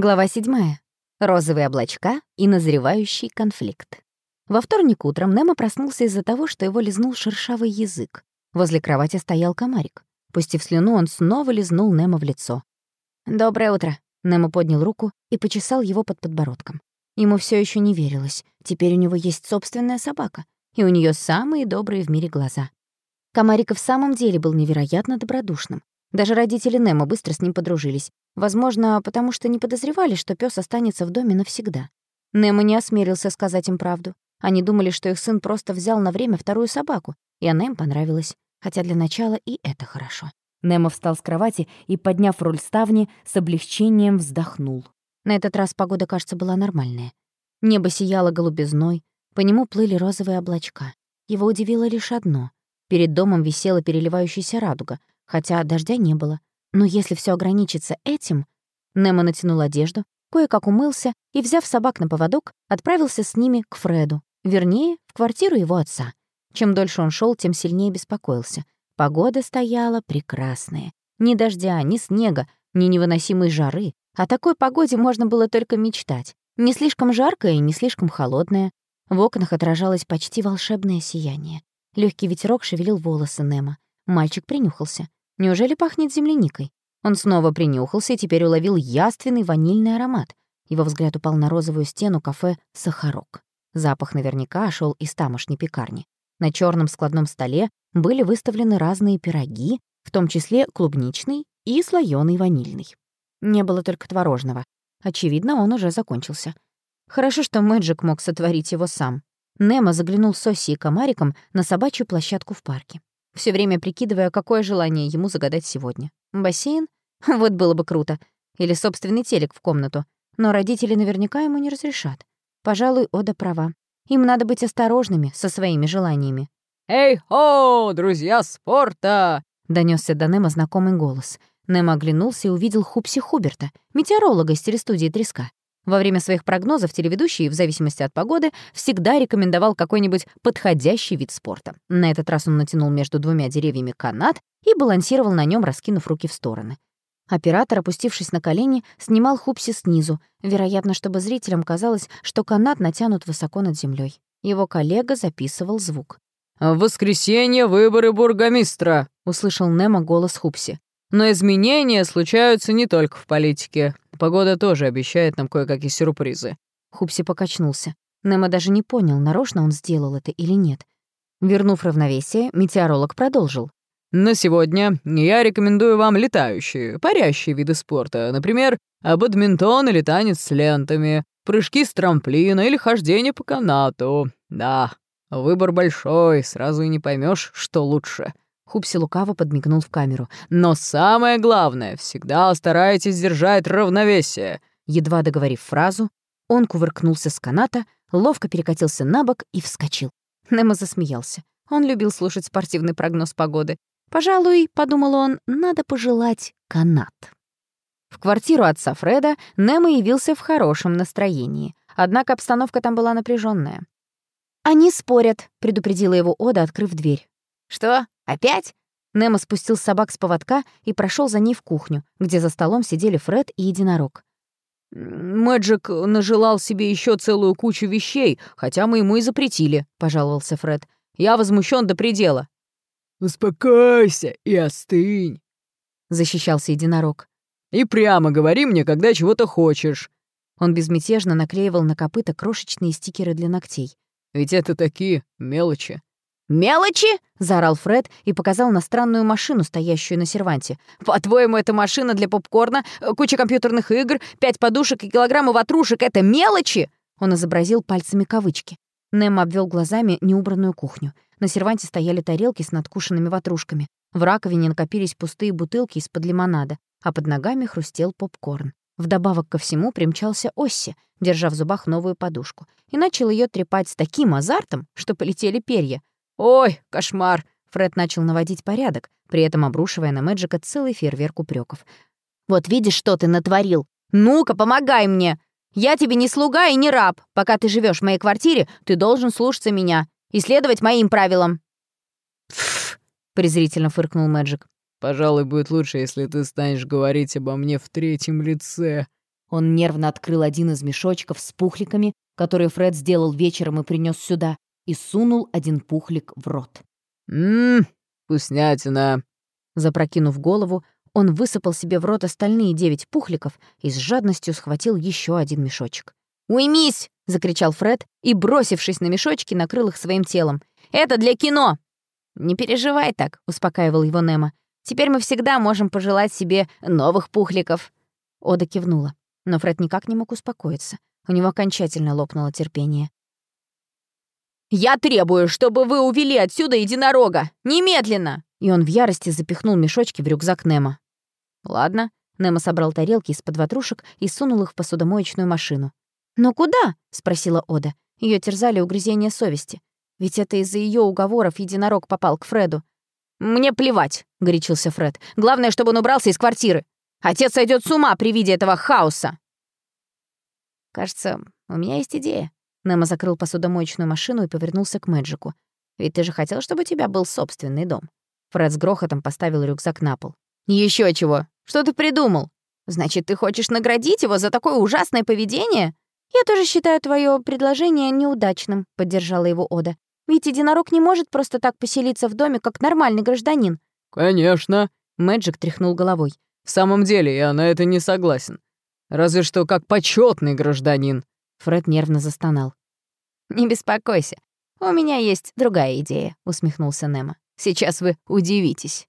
Глава 7. Розовые облачка и назревающий конфликт. Во вторник утром Немо проснулся из-за того, что его лизнул шершавый язык. Возле кровати стоял комарик. Пустив слюну, он снова лизнул Немо в лицо. «Доброе утро». Немо поднял руку и почесал его под подбородком. Ему все еще не верилось. Теперь у него есть собственная собака, и у нее самые добрые в мире глаза. Комарик в самом деле был невероятно добродушным. Даже родители Немо быстро с ним подружились. Возможно, потому что не подозревали, что пес останется в доме навсегда. Немо не осмелился сказать им правду. Они думали, что их сын просто взял на время вторую собаку, и она им понравилась. Хотя для начала и это хорошо. Немо встал с кровати и, подняв руль ставни, с облегчением вздохнул. На этот раз погода, кажется, была нормальная. Небо сияло голубизной, по нему плыли розовые облачка. Его удивило лишь одно. Перед домом висела переливающаяся радуга, хотя дождя не было. Но если все ограничится этим... Немо натянул одежду, кое-как умылся и, взяв собак на поводок, отправился с ними к Фреду, вернее, в квартиру его отца. Чем дольше он шел, тем сильнее беспокоился. Погода стояла прекрасная. Ни дождя, ни снега, ни невыносимой жары. О такой погоде можно было только мечтать. Не слишком жаркая и не слишком холодная. В окнах отражалось почти волшебное сияние. Легкий ветерок шевелил волосы Немо. Мальчик принюхался. Неужели пахнет земляникой? Он снова принюхался и теперь уловил яственный ванильный аромат. Его взгляд упал на розовую стену кафе «Сахарок». Запах наверняка шел из тамошней пекарни. На черном складном столе были выставлены разные пироги, в том числе клубничный и слоёный ванильный. Не было только творожного. Очевидно, он уже закончился. Хорошо, что Мэджик мог сотворить его сам. Немо заглянул с Оси и комариком на собачью площадку в парке все время прикидывая, какое желание ему загадать сегодня. Бассейн? Вот было бы круто. Или собственный телек в комнату. Но родители наверняка ему не разрешат. Пожалуй, Ода права. Им надо быть осторожными со своими желаниями. «Эй-хо, друзья спорта!» — донесся до Немо знакомый голос. Немо оглянулся и увидел Хупси Хуберта, метеоролога из телестудии «Треска». Во время своих прогнозов телеведущий, в зависимости от погоды, всегда рекомендовал какой-нибудь подходящий вид спорта. На этот раз он натянул между двумя деревьями канат и балансировал на нем, раскинув руки в стороны. Оператор, опустившись на колени, снимал Хупси снизу, вероятно, чтобы зрителям казалось, что канат натянут высоко над землей. Его коллега записывал звук. «В воскресенье выборы бургомистра», — услышал Немо голос Хупси. «Но изменения случаются не только в политике. Погода тоже обещает нам кое-какие сюрпризы». Хупси покачнулся. Немо даже не понял, нарочно он сделал это или нет. Вернув равновесие, метеоролог продолжил. «На сегодня я рекомендую вам летающие, парящие виды спорта. Например, бадминтон или танец с лентами, прыжки с трамплина или хождение по канату. Да, выбор большой, сразу и не поймешь, что лучше». Хупси лукаво подмигнул в камеру. «Но самое главное, всегда старайтесь держать равновесие». Едва договорив фразу, он кувыркнулся с каната, ловко перекатился на бок и вскочил. Немо засмеялся. Он любил слушать спортивный прогноз погоды. «Пожалуй, — подумал он, — надо пожелать канат». В квартиру отца Фреда Немо явился в хорошем настроении. Однако обстановка там была напряженная. «Они спорят», — предупредила его Ода, открыв дверь. «Что? Опять?» Немо спустил собак с поводка и прошел за ней в кухню, где за столом сидели Фред и единорог. «Мэджик нажелал себе еще целую кучу вещей, хотя мы ему и запретили», — пожаловался Фред. «Я возмущен до предела». «Успокойся и остынь», — защищался единорог. «И прямо говори мне, когда чего-то хочешь». Он безмятежно наклеивал на копыта крошечные стикеры для ногтей. «Ведь это такие мелочи». «Мелочи!» — заорал Фред и показал на странную машину, стоящую на серванте. «По-твоему, это машина для попкорна, куча компьютерных игр, пять подушек и килограммы ватрушек — это мелочи?» Он изобразил пальцами кавычки. Нэм обвел глазами неубранную кухню. На серванте стояли тарелки с надкушенными ватрушками. В раковине накопились пустые бутылки из-под лимонада, а под ногами хрустел попкорн. Вдобавок ко всему примчался Осси, держа в зубах новую подушку, и начал ее трепать с таким азартом, что полетели перья. «Ой, кошмар!» Фред начал наводить порядок, при этом обрушивая на Мэджика целый фейерверк упреков. «Вот видишь, что ты натворил! Ну-ка, помогай мне! Я тебе не слуга и не раб. Пока ты живешь в моей квартире, ты должен слушаться меня и следовать моим правилам». «Пф!» — презрительно фыркнул Мэджик. «Пожалуй, будет лучше, если ты станешь говорить обо мне в третьем лице». Он нервно открыл один из мешочков с пухликами, которые Фред сделал вечером и принес сюда, и сунул один пухлик в рот. «Ммм, вкуснятина!» Запрокинув голову, он высыпал себе в рот остальные девять пухликов и с жадностью схватил еще один мешочек. «Уймись!» — закричал Фред и, бросившись на мешочки, накрыл их своим телом. «Это для кино!» «Не переживай так», — успокаивал его Немо. «Теперь мы всегда можем пожелать себе новых пухликов». Ода кивнула, но Фред никак не мог успокоиться. У него окончательно лопнуло терпение. «Я требую, чтобы вы увели отсюда единорога! Немедленно!» И он в ярости запихнул мешочки в рюкзак Немо. «Ладно». Немо собрал тарелки из-под ватрушек и сунул их в посудомоечную машину. «Но куда?» — спросила Ода. Ее терзали угрызения совести. Ведь это из-за ее уговоров единорог попал к Фреду. «Мне плевать», — горячился Фред. «Главное, чтобы он убрался из квартиры. Отец сойдет с ума при виде этого хаоса». «Кажется, у меня есть идея». Немо закрыл посудомоечную машину и повернулся к Мэджику. «Ведь ты же хотел, чтобы у тебя был собственный дом». Фред с грохотом поставил рюкзак на пол. Еще чего? Что ты придумал? Значит, ты хочешь наградить его за такое ужасное поведение?» «Я тоже считаю твое предложение неудачным», — поддержала его Ода. «Ведь единорог не может просто так поселиться в доме, как нормальный гражданин». «Конечно», — Мэджик тряхнул головой. «В самом деле, я на это не согласен. Разве что как почетный гражданин». Фред нервно застонал. «Не беспокойся, у меня есть другая идея», — усмехнулся Немо. «Сейчас вы удивитесь».